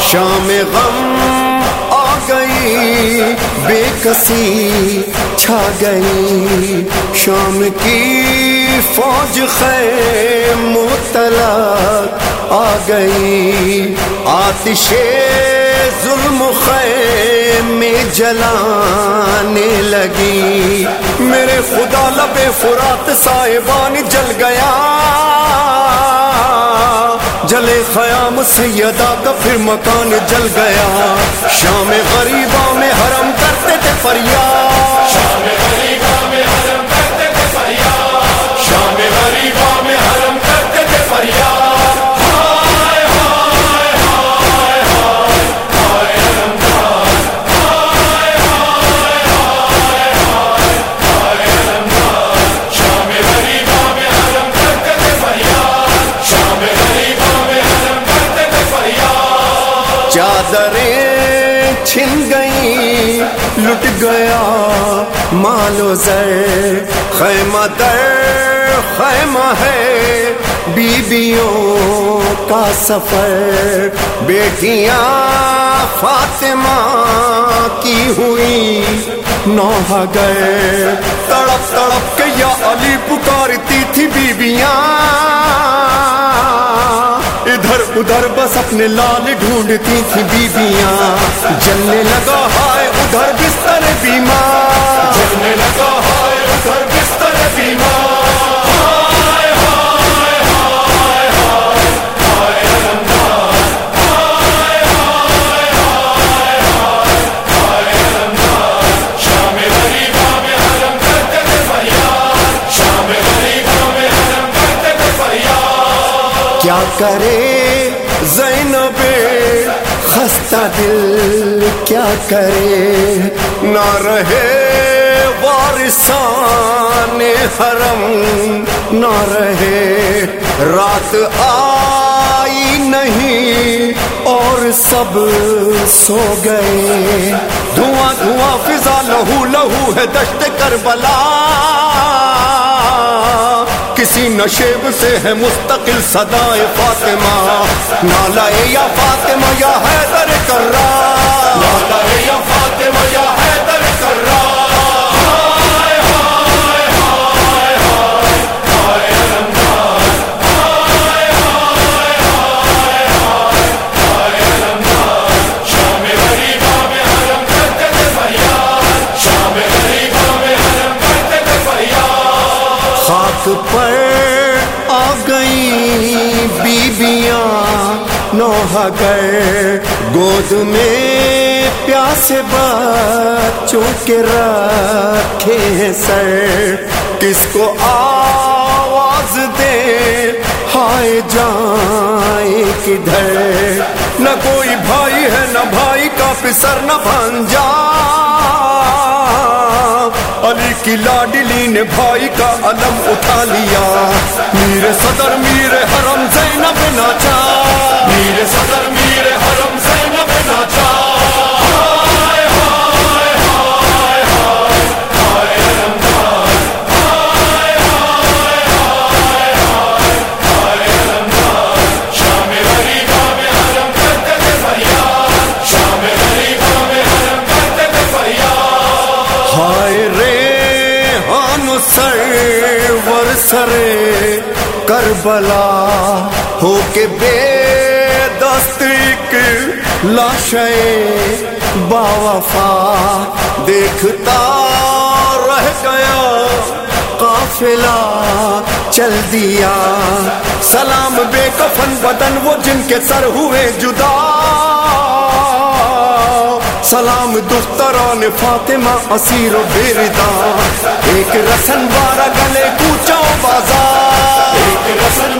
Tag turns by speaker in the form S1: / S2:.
S1: شام غم آ گئی، بے کسی چھا گئی۔ شام کی فوج خیم مطلق آ گئی۔ آتش ظلم خیم میں جلانے لگی۔ میرے خدا لبے فرات صاحبان جل گیا۔ خیام سیدا کا پھر مکان جل گیا۔ شام غریبا میں حرم کرتے تھے فریاد۔ چادریں چھن گئی لٹ گیا مال و زر۔ خیمہ در خیمہ ہے بیویوں کا سفر۔ بیٹیاں فاطمہ کی ہوئی نوح گئے تڑپ تڑپ کے یا علی پکارتی تھی بیویاں ادھر ادھر بس اپنے لال ڈھونڈتی تھی بیویاں جلنے لگا ہائے ادھر بستر بیمار۔
S2: جلنے لگا
S1: کیا کرے زینب؟ خستہ دل کیا کرے؟ نہ رہے وارثان حرم، نہ رہے رات آئی نہیں اور سب سو گئے۔ دھواں دھواں فضا، لہو لہو ہے دشت کربلا۔ کسی نشیب سے ہے مستقل صدائے فاطمہ۔ نالا یا فاطمہ، یا حیدر کرا
S2: لالا یا فاطمہ، یا حیدر کرا شام
S1: نوح گئے۔ گود میں پیاسے بچوں کے رکھے ہیں سر۔ کس کو آواز دے؟ ہائے جائیں کدھر؟ نہ کوئی بھائی ہے، نہ بھائی کا پسر، نہ بھانجا۔ کی لاڈلی نے بھائی کا علم اٹھا لیا۔ میر صدر، میر حرم، زینب ناچا۔
S2: میر صدر، میر حرم، زینب ناچا۔
S1: ہائے رے سر کربلا ہو کے بے دستک لاشے با وفا دیکھتا رہ گیا قافلہ چل دیا سلام بے کفن بدن وہ جن کے سر ہوئے جدا سلام دختران فاطمہ اسیر و بیردا ایک رسن بارہ گلے کوچا بازار۔
S2: ایک رسن